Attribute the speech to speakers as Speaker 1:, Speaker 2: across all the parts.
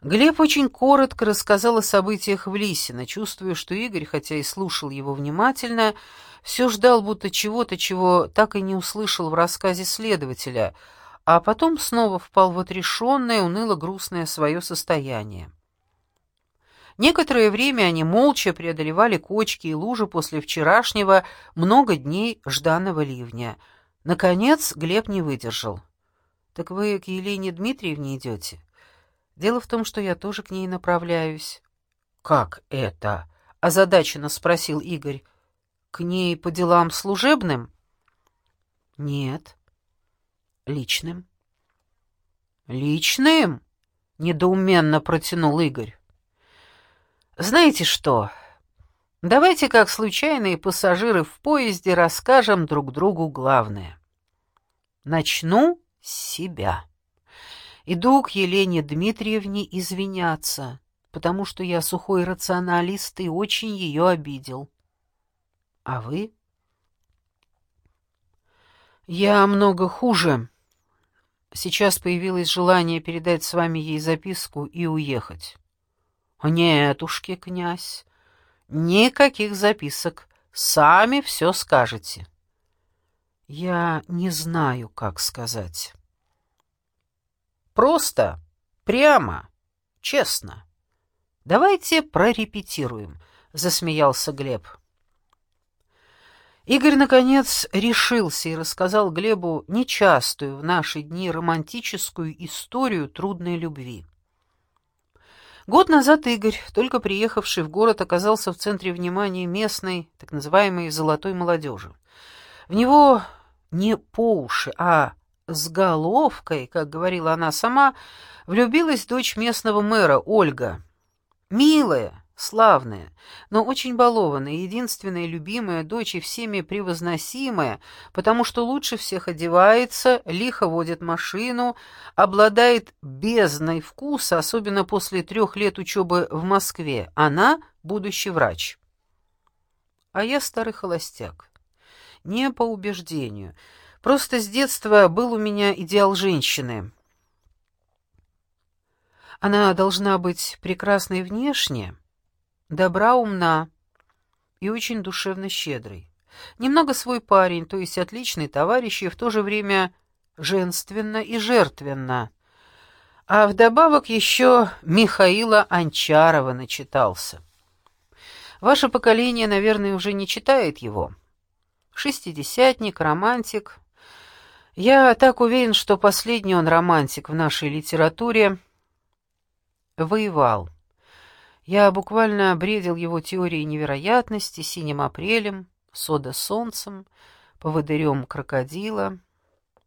Speaker 1: Глеб очень коротко рассказал о событиях в Лисино, чувствуя, что Игорь, хотя и слушал его внимательно, все ждал будто чего-то, чего так и не услышал в рассказе следователя, а потом снова впал в отрешенное, уныло-грустное свое состояние. Некоторое время они молча преодолевали кочки и лужи после вчерашнего много дней жданного ливня. Наконец Глеб не выдержал. «Так вы к Елене Дмитриевне идете?» Дело в том, что я тоже к ней направляюсь. Как это? озадаченно спросил Игорь. К ней по делам служебным? Нет. Личным. Личным? недоуменно протянул Игорь. Знаете что? Давайте, как случайные пассажиры в поезде, расскажем друг другу главное. Начну с себя. Иду к Елене Дмитриевне извиняться, потому что я сухой рационалист и очень ее обидел. А вы? Я много хуже. Сейчас появилось желание передать с вами ей записку и уехать. Нетушки, князь, никаких записок, сами все скажете. Я не знаю, как сказать. Просто, прямо, честно. Давайте прорепетируем, засмеялся Глеб. Игорь наконец решился и рассказал Глебу нечастую в наши дни романтическую историю трудной любви. Год назад Игорь, только приехавший в город, оказался в центре внимания местной, так называемой золотой молодежи. В него не по уши, а с головкой, как говорила она сама, влюбилась дочь местного мэра Ольга. Милая, славная, но очень балованная, единственная любимая дочь и всеми превозносимая, потому что лучше всех одевается, лихо водит машину, обладает бездной вкуса, особенно после трех лет учебы в Москве. Она — будущий врач. А я старый холостяк. Не по убеждению — Просто с детства был у меня идеал женщины. Она должна быть прекрасной внешне, добра, умна и очень душевно щедрой. Немного свой парень, то есть отличный товарищ, и в то же время женственно и жертвенно. А вдобавок еще Михаила Анчарова начитался. Ваше поколение, наверное, уже не читает его. Шестидесятник, романтик, я так уверен, что последний он романтик в нашей литературе воевал. Я буквально бредил его теорией невероятности, синим апрелем, сода солнцем, поводырем крокодила.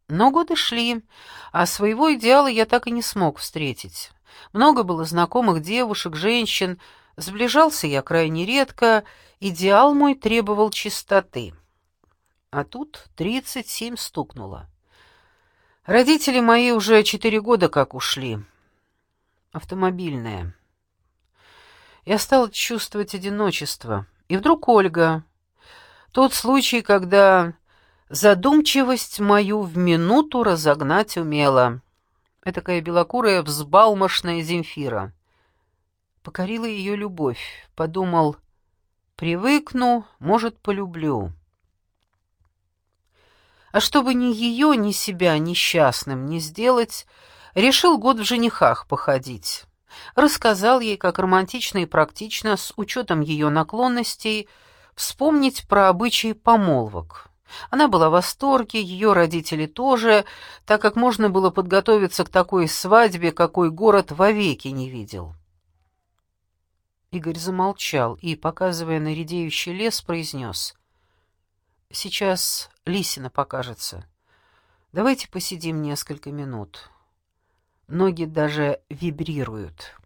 Speaker 1: Но годы шли, а своего идеала я так и не смог встретить. Много было знакомых девушек, женщин, сближался я крайне редко, идеал мой требовал чистоты. А тут тридцать семь стукнуло. Родители мои уже четыре года как ушли. Автомобильная. Я стал чувствовать одиночество. И вдруг Ольга. Тот случай, когда задумчивость мою в минуту разогнать умела. Этакая белокурая взбалмошная Земфира. Покорила ее любовь. Подумал, привыкну, может, полюблю. А чтобы ни ее, ни себя несчастным не сделать, решил год в женихах походить. Рассказал ей, как романтично и практично, с учетом ее наклонностей, вспомнить про обычаи помолвок. Она была в восторге, ее родители тоже, так как можно было подготовиться к такой свадьбе, какой город вовеки не видел. Игорь замолчал и, показывая на редеющий лес, произнес. Сейчас Лисина покажется. Давайте посидим несколько минут. Ноги даже вибрируют.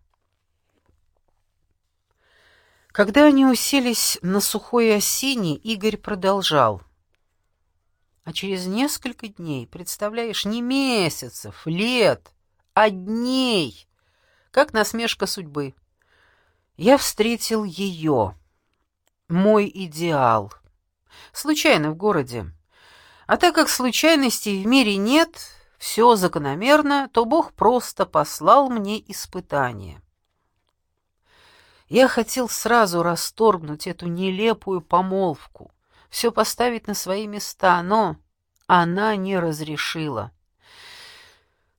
Speaker 1: Когда они уселись на сухой осине, Игорь продолжал. А через несколько дней, представляешь, не месяцев, лет, а дней, как насмешка судьбы, я встретил ее, мой идеал — случайно в городе. А так как случайностей в мире нет, все закономерно, то Бог просто послал мне испытание. Я хотел сразу расторгнуть эту нелепую помолвку, все поставить на свои места, но она не разрешила.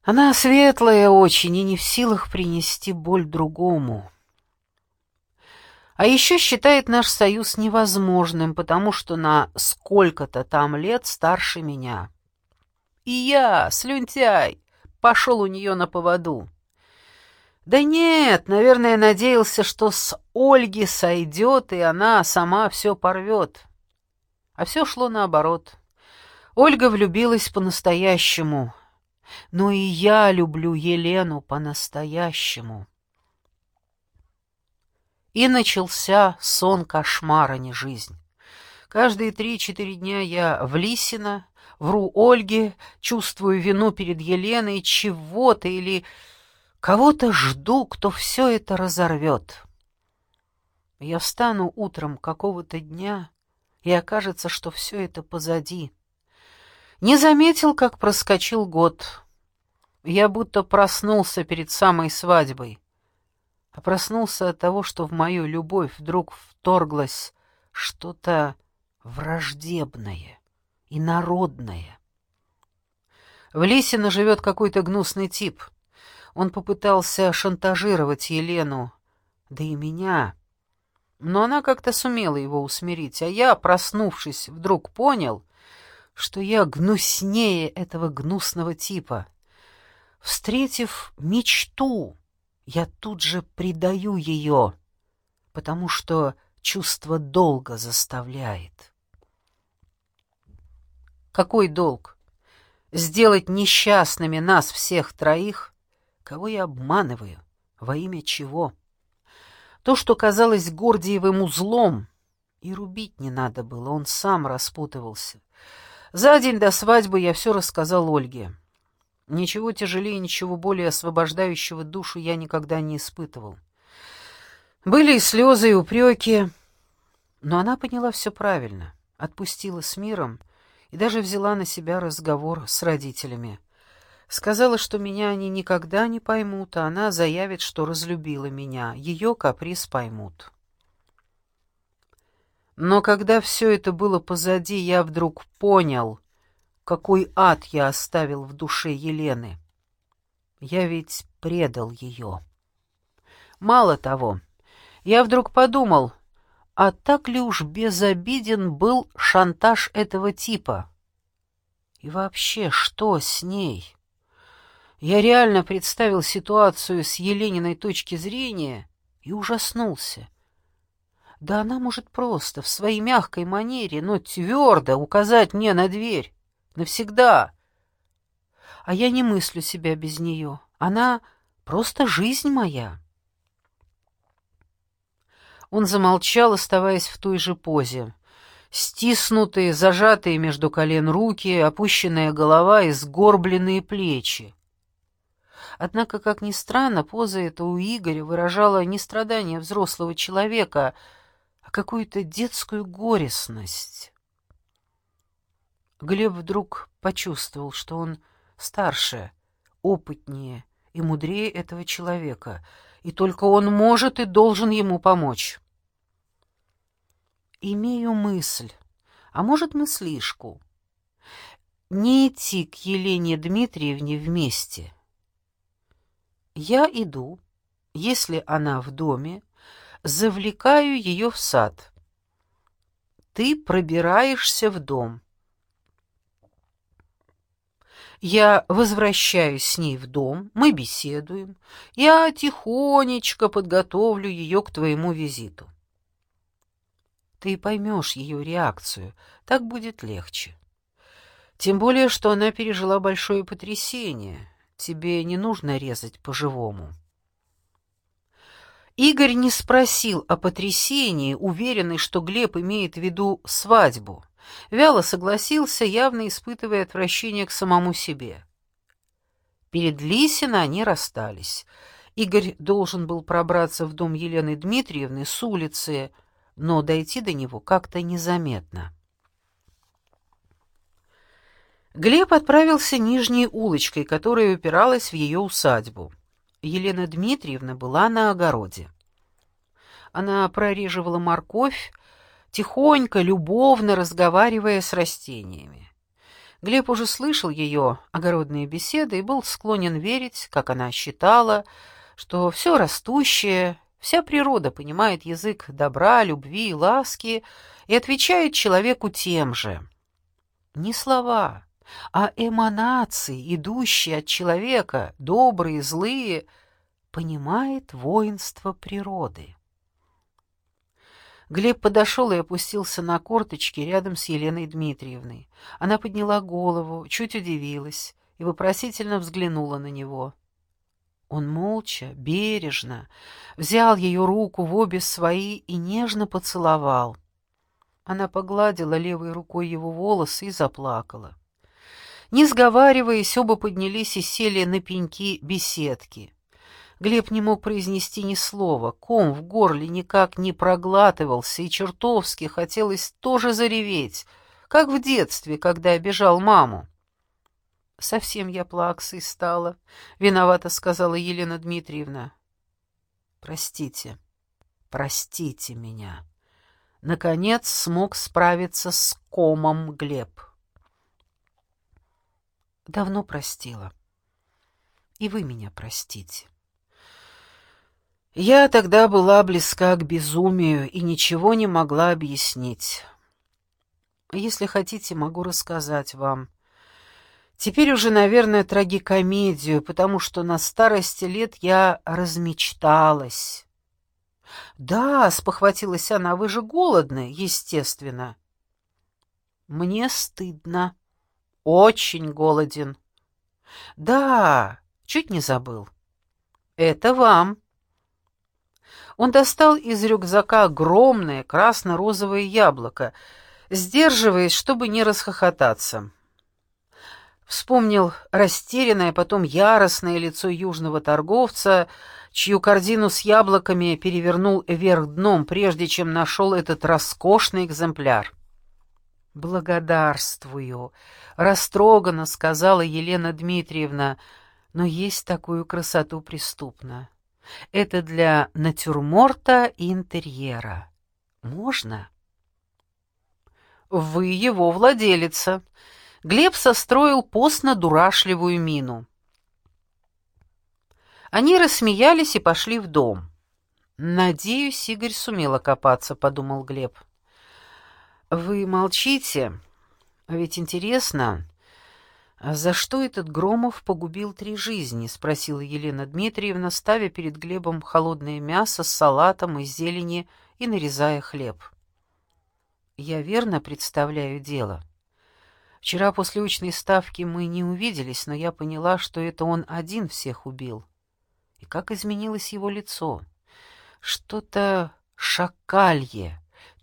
Speaker 1: Она светлая очень и не в силах принести боль другому. А еще считает наш союз невозможным, потому что на сколько-то там лет старше меня. И я, слюнтяй, пошел у нее на поводу. Да нет, наверное, надеялся, что с Ольги сойдет, и она сама все порвет. А все шло наоборот. Ольга влюбилась по-настоящему. Но и я люблю Елену по-настоящему. И начался сон кошмара, не жизнь. Каждые три-четыре дня я в Лисино, вру Ольге, чувствую вину перед Еленой, чего-то или Кого-то жду, кто все это разорвет. Я встану утром какого-то дня, и окажется, что все это позади. Не заметил, как проскочил год. Я будто проснулся перед самой свадьбой. А проснулся от того, что в мою любовь вдруг вторглось что-то враждебное и народное. В Лисино живет какой-то гнусный тип — он попытался шантажировать Елену, да и меня. Но она как-то сумела его усмирить, а я, проснувшись, вдруг понял, что я гнуснее этого гнусного типа. Встретив мечту, я тут же предаю ее, потому что чувство долга заставляет. Какой долг? Сделать несчастными нас всех троих Кого я обманываю? Во имя чего? То, что казалось Гордиевым узлом, и рубить не надо было, он сам распутывался. За день до свадьбы я все рассказал Ольге. Ничего тяжелее, ничего более освобождающего душу я никогда не испытывал. Были и слезы, и упреки, но она поняла все правильно, отпустила с миром и даже взяла на себя разговор с родителями. Сказала, что меня они никогда не поймут, а она заявит, что разлюбила меня. Ее каприз поймут. Но когда все это было позади, я вдруг понял, какой ад я оставил в душе Елены. Я ведь предал ее. Мало того, я вдруг подумал, а так ли уж безобиден был шантаж этого типа? И вообще, что с ней? Я реально представил ситуацию с Елениной точки зрения и ужаснулся. Да она может просто, в своей мягкой манере, но твердо указать мне на дверь. Навсегда. А я не мыслю себя без нее. Она просто жизнь моя. Он замолчал, оставаясь в той же позе. Стиснутые, зажатые между колен руки, опущенная голова и сгорбленные плечи. Однако, как ни странно, поза эта у Игоря выражала не страдание взрослого человека, а какую-то детскую горестность. Глеб вдруг почувствовал, что он старше, опытнее и мудрее этого человека, и только он может и должен ему помочь. «Имею мысль, а может, мыслишку, не идти к Елене Дмитриевне вместе» Я иду, если она в доме, завлекаю ее в сад. Ты пробираешься в дом. Я возвращаюсь с ней в дом, мы беседуем. Я тихонечко подготовлю ее к твоему визиту. Ты поймешь ее реакцию, так будет легче. Тем более, что она пережила большое потрясение — Тебе не нужно резать по-живому. Игорь не спросил о потрясении, уверенный, что Глеб имеет в виду свадьбу. Вяло согласился, явно испытывая отвращение к самому себе. Перед Лисино они расстались. Игорь должен был пробраться в дом Елены Дмитриевны с улицы, но дойти до него как-то незаметно. Глеб отправился нижней улочкой, которая упиралась в ее усадьбу. Елена Дмитриевна была на огороде. Она прореживала морковь, тихонько, любовно разговаривая с растениями. Глеб уже слышал ее огородные беседы и был склонен верить, как она считала, что все растущее, вся природа понимает язык добра, любви и ласки и отвечает человеку тем же. Не слова, а эманации, идущие от человека, добрые, злые, понимает воинство природы. Глеб подошел и опустился на корточки рядом с Еленой Дмитриевной. Она подняла голову, чуть удивилась и вопросительно взглянула на него. Он молча, бережно взял ее руку в обе свои и нежно поцеловал. Она погладила левой рукой его волосы и заплакала. Не сговариваясь, оба поднялись и сели на пеньки беседки. Глеб не мог произнести ни слова, ком в горле никак не проглатывался, и чертовски хотелось тоже зареветь, как в детстве, когда обижал маму. «Совсем я плаксой стала», — виновата сказала Елена Дмитриевна. «Простите, простите меня». Наконец смог справиться с комом Глеб. Давно простила. И вы меня простите. Я тогда была близка к безумию и ничего не могла объяснить. Если хотите, могу рассказать вам. Теперь уже, наверное, трагикомедию, потому что на старости лет я размечталась. «Да», — спохватилась она, — «вы же голодны, естественно». «Мне стыдно. Очень голоден». «Да, чуть не забыл». «Это вам». Он достал из рюкзака огромное красно-розовое яблоко, сдерживаясь, чтобы не расхохотаться. Вспомнил растерянное, потом яростное лицо южного торговца, чью корзину с яблоками перевернул вверх дном, прежде чем нашел этот роскошный экземпляр. «Благодарствую», — растроганно сказала Елена Дмитриевна, — «но есть такую красоту преступно. Это для натюрморта и интерьера. Можно? Вы его владелица. Глеб состроил постно-дурашливую мину. Они рассмеялись и пошли в дом. «Надеюсь, Игорь сумел окопаться», — подумал Глеб. «Вы молчите? Ведь интересно, «А за что этот Громов погубил три жизни?» — спросила Елена Дмитриевна, ставя перед Глебом холодное мясо с салатом из зелени и нарезая хлеб. «Я верно представляю дело. Вчера после очной ставки мы не увиделись, но я поняла, что это он один всех убил. И как изменилось его лицо. Что-то шакалье,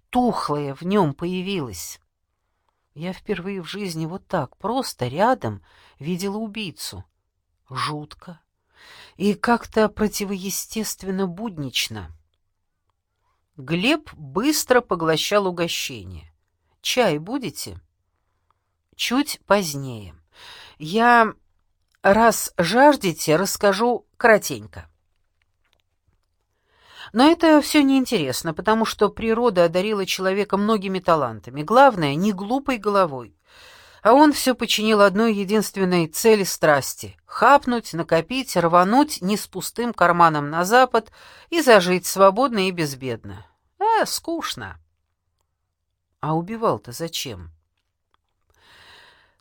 Speaker 1: тухлое в нем появилось». Я впервые в жизни вот так, просто рядом, видела убийцу. Жутко. И как-то противоестественно буднично. Глеб быстро поглощал угощение. «Чай будете?» «Чуть позднее. Я, раз жаждете, расскажу коротенько». Но это все неинтересно, потому что природа одарила человека многими талантами. Главное, не глупой головой. А он все починил одной единственной цели страсти — хапнуть, накопить, рвануть не с пустым карманом на запад и зажить свободно и безбедно. Э, скучно. А убивал-то зачем?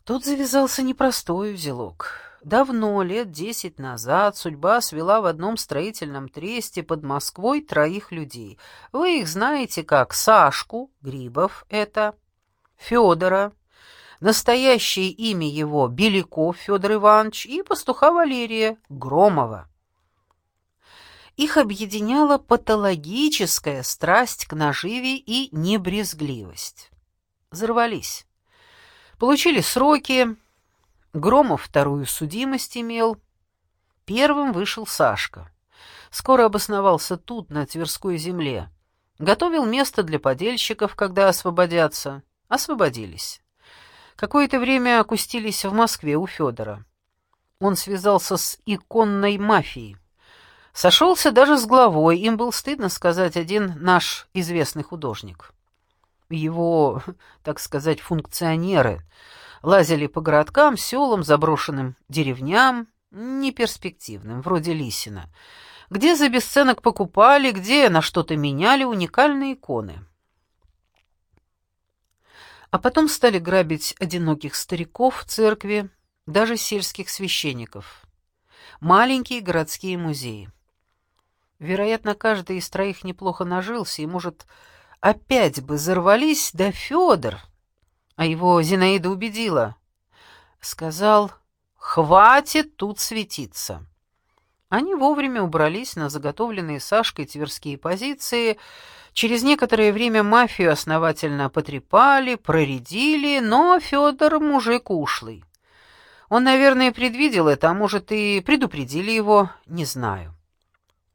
Speaker 1: Тут завязался непростой узелок. Давно, лет десять назад, судьба свела в одном строительном тресте под Москвой троих людей. Вы их знаете как Сашку, Грибов это, Федора, настоящее имя его Беляков Федор Иванович и пастуха Валерия Громова. Их объединяла патологическая страсть к наживе и небрезгливость. Взорвались. Получили сроки, Громов вторую судимость имел. Первым вышел Сашка. Скоро обосновался тут, на Тверской земле. Готовил место для подельщиков, когда освободятся. Освободились. Какое-то время окустились в Москве у Федора. Он связался с иконной мафией. Сошелся даже с главой, им был стыдно сказать один наш известный художник. Его, так сказать, функционеры лазили по городкам, селам, заброшенным деревням, неперспективным, вроде Лисина, где за бесценок покупали, где на что-то меняли уникальные иконы. А потом стали грабить одиноких стариков в церкви, даже сельских священников. Маленькие городские музеи. Вероятно, каждый из троих неплохо нажился, и, может, опять бы взорвались, да Федор, а его Зинаида убедила. Сказал, хватит тут светиться. Они вовремя убрались на заготовленные Сашкой тверские позиции. Через некоторое время мафию основательно потрепали, проредили, но Федор мужик ушлый. Он, наверное, предвидел это, а может и предупредили его, не знаю.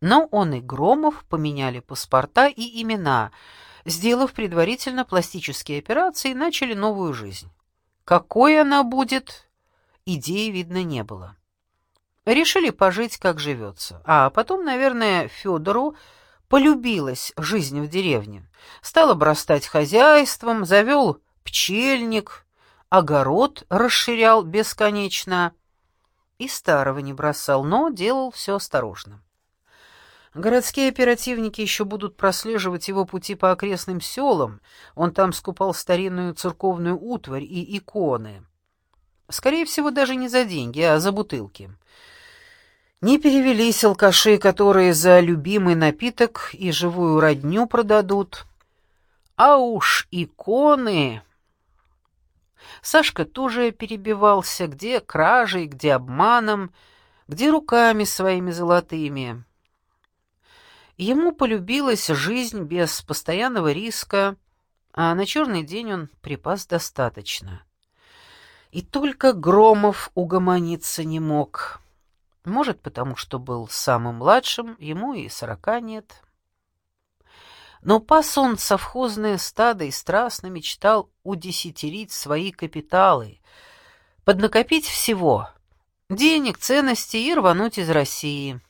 Speaker 1: Но он и Громов поменяли паспорта и имена — сделав предварительно пластические операции, начали новую жизнь. Какой она будет, идеи, видно, не было. Решили пожить, как живется. А потом, наверное, Федору полюбилась жизнь в деревне. Стал обрастать хозяйством, завел пчельник, огород расширял бесконечно. И старого не бросал, но делал все осторожно. Городские оперативники еще будут прослеживать его пути по окрестным селам. Он там скупал старинную церковную утварь и иконы. Скорее всего, даже не за деньги, а за бутылки. Не перевелись алкаши, которые за любимый напиток и живую родню продадут. А уж иконы... Сашка тоже перебивался, где кражей, где обманом, где руками своими золотыми. Ему полюбилась жизнь без постоянного риска, а на черный день он припас достаточно. И только Громов угомониться не мог. Может, потому что был самым младшим, ему и сорока нет. Но пас он совхозное стадо и страстно мечтал удесятерить свои капиталы, поднакопить всего — денег, ценностей и рвануть из России —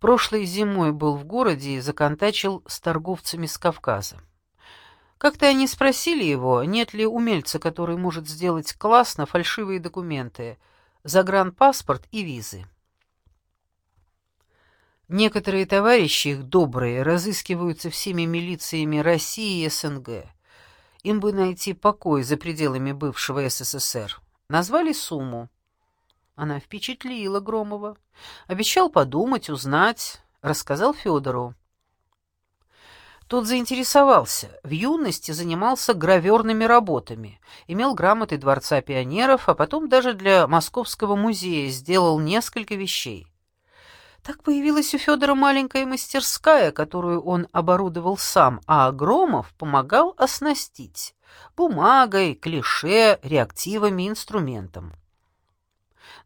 Speaker 1: Прошлой зимой был в городе и законтачил с торговцами с Кавказа. Как-то они спросили его, нет ли умельца, который может сделать классно фальшивые документы, загранпаспорт и визы. Некоторые товарищи, их добрые, разыскиваются всеми милициями России и СНГ. Им бы найти покой за пределами бывшего СССР. Назвали сумму. Она впечатлила Громова. Обещал подумать, узнать, рассказал Федору. Тот заинтересовался. В юности занимался граверными работами, имел грамоты Дворца пионеров, а потом даже для Московского музея сделал несколько вещей. Так появилась у Федора маленькая мастерская, которую он оборудовал сам, а Громов помогал оснастить бумагой, клише, реактивами, инструментом.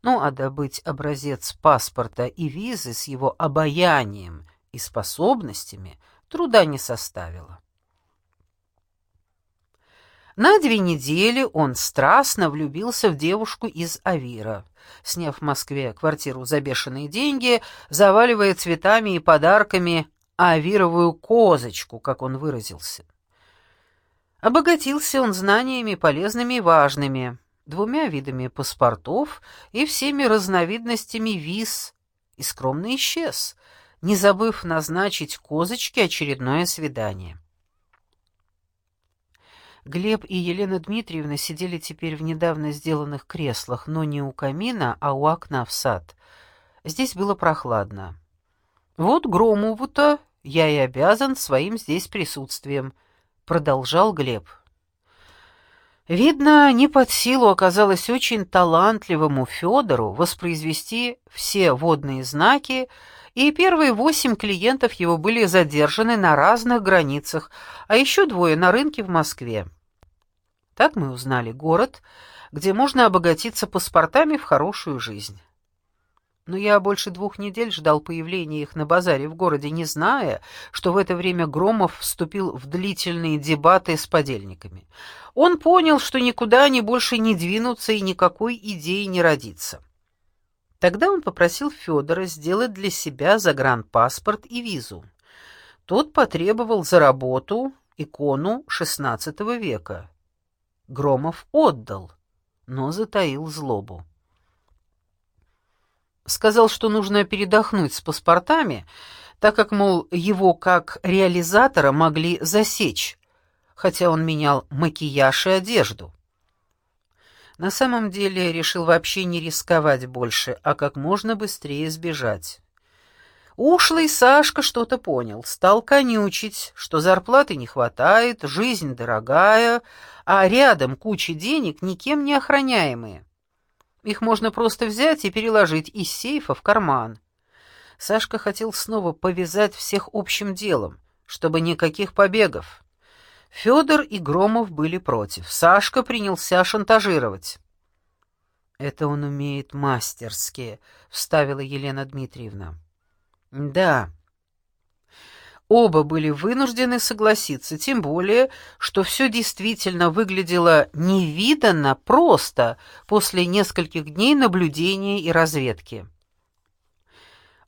Speaker 1: Ну а добыть образец паспорта и визы с его обаянием и способностями труда не составило. На две недели он страстно влюбился в девушку из Авира. Сняв в Москве квартиру за бешеные деньги, заваливая цветами и подарками авировую козочку, как он выразился. Обогатился он знаниями полезными и важными двумя видами паспортов и всеми разновидностями виз, и скромно исчез, не забыв назначить козочке очередное свидание. Глеб и Елена Дмитриевна сидели теперь в недавно сделанных креслах, но не у камина, а у окна в сад. Здесь было прохладно. «Вот Громову-то я и обязан своим здесь присутствием», — продолжал Глеб. Видно, не под силу оказалось очень талантливому Федору воспроизвести все водные знаки, и первые восемь клиентов его были задержаны на разных границах, а еще двое на рынке в Москве. Так мы узнали город, где можно обогатиться паспортами в хорошую жизнь. Но я больше двух недель ждал появления их на базаре в городе, не зная, что в это время Громов вступил в длительные дебаты с подельниками. Он понял, что никуда они больше не двинутся и никакой идеи не родится. Тогда он попросил Федора сделать для себя загранпаспорт и визу. Тот потребовал за работу икону XVI века. Громов отдал, но затаил злобу. Сказал, что нужно передохнуть с паспортами, так как, мол, его как реализатора могли засечь, хотя он менял макияж и одежду. На самом деле решил вообще не рисковать больше, а как можно быстрее сбежать. Ушлый Сашка что-то понял, стал конючить, что зарплаты не хватает, жизнь дорогая, а рядом куча денег никем не охраняемые. Их можно просто взять и переложить из сейфа в карман. Сашка хотел снова повязать всех общим делом, чтобы никаких побегов. Федор и Громов были против. Сашка принялся шантажировать. «Это он умеет мастерски», — вставила Елена Дмитриевна. «Да». Оба были вынуждены согласиться, тем более, что все действительно выглядело невиданно просто после нескольких дней наблюдения и разведки.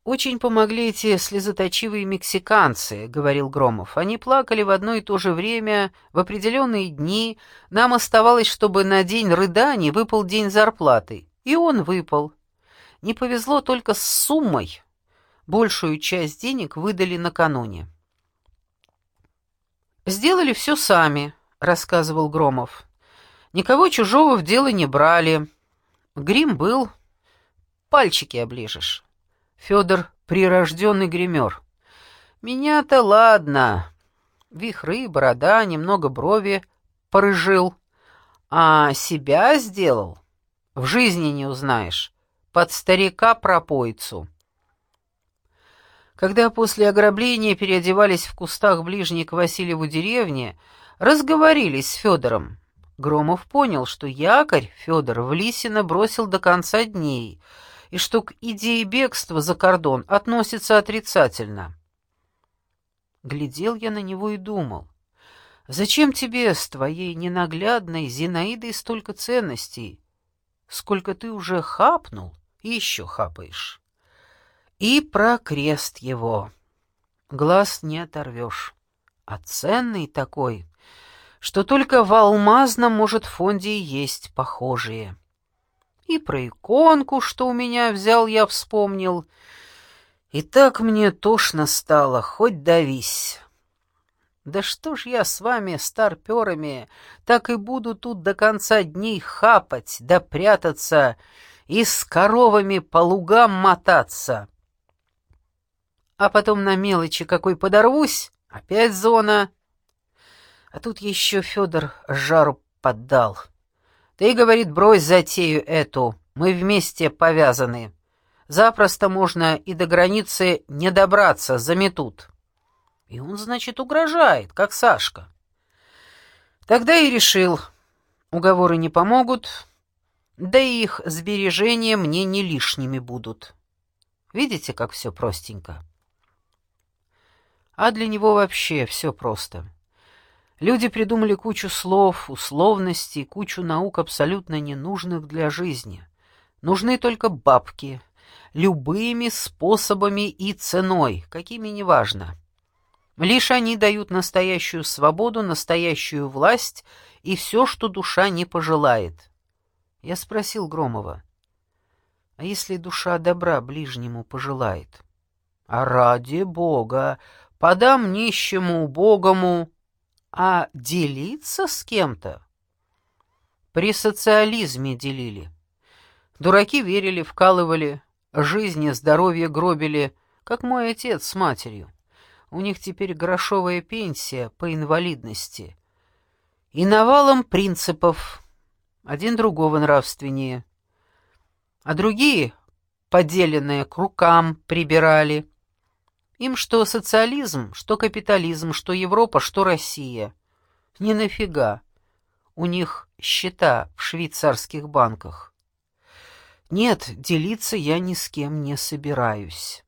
Speaker 1: «Очень помогли эти слезоточивые мексиканцы», — говорил Громов. «Они плакали в одно и то же время, в определенные дни. Нам оставалось, чтобы на день рыданий выпал день зарплаты. И он выпал. Не повезло только с суммой. Большую часть денег выдали накануне». «Сделали все сами», — рассказывал Громов. «Никого чужого в дело не брали. Грим был, пальчики оближешь». Федор — прирожденный гример. Меня-то ладно. Вихры, борода, немного брови порыжил. А себя сделал? В жизни не узнаешь. Под старика-пропойцу. Когда после ограбления переодевались в кустах ближней к Васильеву деревне, разговорились с Федором. Громов понял, что якорь Федор в Лисино бросил до конца дней — и что к идее бегства за кордон относится отрицательно. Глядел я на него и думал, зачем тебе с твоей ненаглядной Зинаидой столько ценностей, сколько ты уже хапнул и еще хапаешь? И про крест его. Глаз не оторвешь, а ценный такой, что только в алмазном, может, фонде есть похожие. И про иконку, что у меня взял, я вспомнил. И так мне тошно стало, хоть давись. Да что ж я с вами, старперами, так и буду тут до конца дней хапать, да прятаться и с коровами по лугам мотаться. А потом на мелочи какой подорвусь, опять зона. А тут еще Федор жару поддал. Ты, говорит, брось затею эту, мы вместе повязаны. Запросто можно и до границы не добраться, заметут. И он, значит, угрожает, как Сашка. Тогда и решил, уговоры не помогут, да и их сбережения мне не лишними будут. Видите, как все простенько? А для него вообще все просто. Люди придумали кучу слов, условностей, кучу наук абсолютно ненужных для жизни. Нужны только бабки, любыми способами и ценой, какими неважно. Лишь они дают настоящую свободу, настоящую власть и все, что душа не пожелает. Я спросил Громова, а если душа добра ближнему пожелает? А ради Бога, подам нищему, убогому, а делиться с кем-то? При социализме делили. Дураки верили, вкалывали, жизни, здоровье гробили, как мой отец с матерью. У них теперь грошовая пенсия по инвалидности. И навалом принципов, один другого нравственнее. А другие, поделенные к рукам, прибирали. Им что социализм, что капитализм, что Европа, что Россия. Не нафига. У них счета в швейцарских банках. Нет, делиться я ни с кем не собираюсь.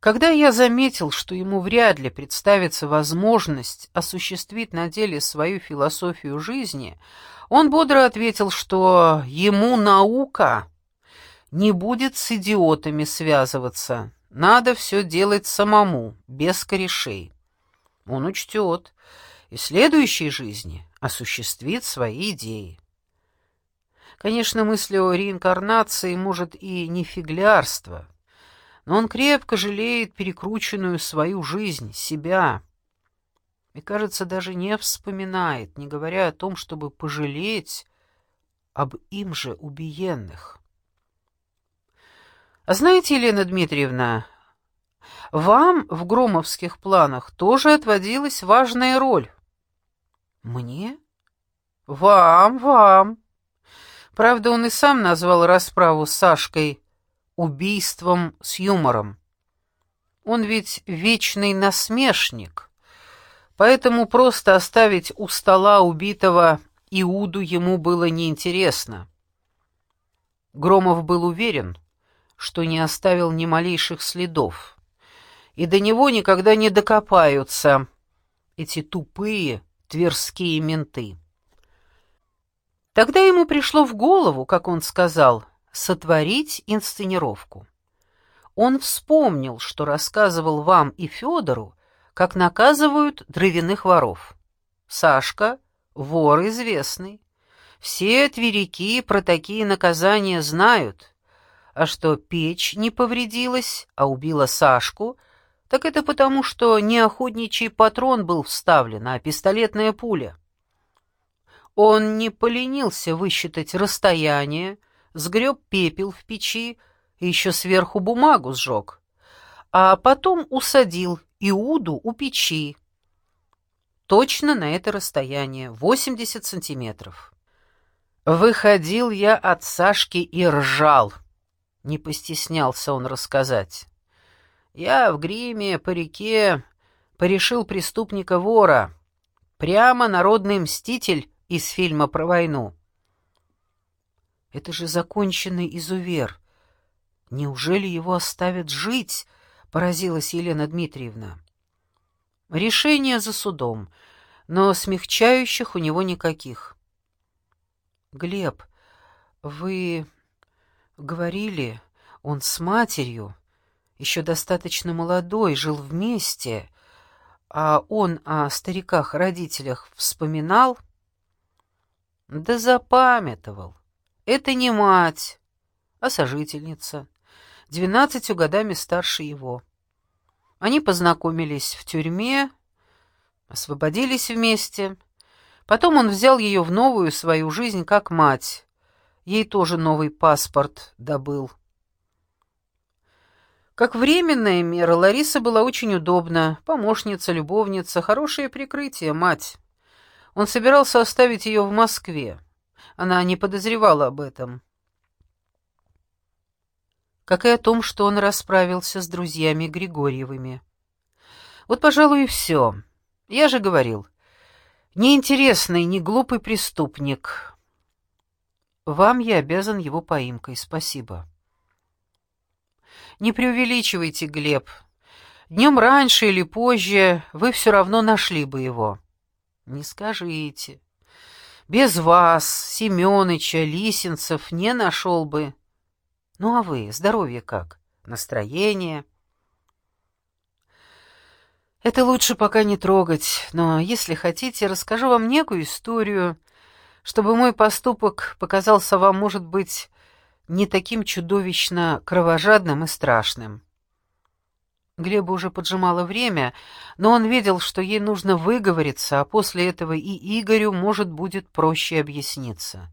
Speaker 1: Когда я заметил, что ему вряд ли представится возможность осуществить на деле свою философию жизни, он бодро ответил, что ему наука не будет с идиотами связываться, надо все делать самому, без корешей. Он учтет и в следующей жизни осуществит свои идеи. Конечно, мысль о реинкарнации может и не фиглярство, но он крепко жалеет перекрученную свою жизнь, себя. И, кажется, даже не вспоминает, не говоря о том, чтобы пожалеть об им же убиенных. А знаете, Елена Дмитриевна, вам в громовских планах тоже отводилась важная роль. Мне? Вам, вам. Правда, он и сам назвал расправу с Сашкой убийством с юмором. Он ведь вечный насмешник, поэтому просто оставить у стола убитого Иуду ему было неинтересно. Громов был уверен, что не оставил ни малейших следов, и до него никогда не докопаются эти тупые тверские менты. Тогда ему пришло в голову, как он сказал, сотворить инсценировку. Он вспомнил, что рассказывал вам и Федору, как наказывают дровяных воров. Сашка — вор известный. Все тверяки про такие наказания знают. А что печь не повредилась, а убила Сашку, так это потому, что не охотничий патрон был вставлен, а пистолетная пуля. Он не поленился высчитать расстояние, сгреб пепел в печи и еще сверху бумагу сжег, а потом усадил Иуду у печи. Точно на это расстояние, 80 сантиметров. Выходил я от Сашки и ржал. Не постеснялся он рассказать. Я в гриме, по реке, порешил преступника-вора. Прямо народный мститель из фильма про войну. Это же законченный изувер. Неужели его оставят жить? Поразилась Елена Дмитриевна. Решение за судом, но смягчающих у него никаких. Глеб, вы говорили, он с матерью, еще достаточно молодой, жил вместе, а он о стариках-родителях вспоминал? Да запамятовал. Это не мать, а сожительница, двенадцатью годами старше его. Они познакомились в тюрьме, освободились вместе. Потом он взял ее в новую свою жизнь как мать. Ей тоже новый паспорт добыл. Как временная мера Лариса была очень удобна. Помощница, любовница, хорошее прикрытие, мать. Он собирался оставить ее в Москве. Она не подозревала об этом. Как и о том, что он расправился с друзьями Григорьевыми. Вот, пожалуй, и все. Я же говорил, неинтересный, не глупый преступник. Вам я обязан его поимкой, спасибо. Не преувеличивайте, Глеб. Днем раньше или позже вы все равно нашли бы его. Не скажите. Без вас, Семёныча, Лисинцев не нашел бы. Ну а вы, здоровье как? Настроение? Это лучше пока не трогать, но если хотите, расскажу вам некую историю, чтобы мой поступок показался вам, может быть, не таким чудовищно кровожадным и страшным. Глеба уже поджимало время, но он видел, что ей нужно выговориться, а после этого и Игорю, может, будет проще объясниться.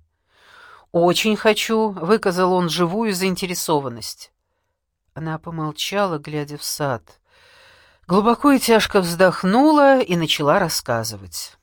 Speaker 1: «Очень хочу», — выказал он живую заинтересованность. Она помолчала, глядя в сад. Глубоко и тяжко вздохнула и начала рассказывать.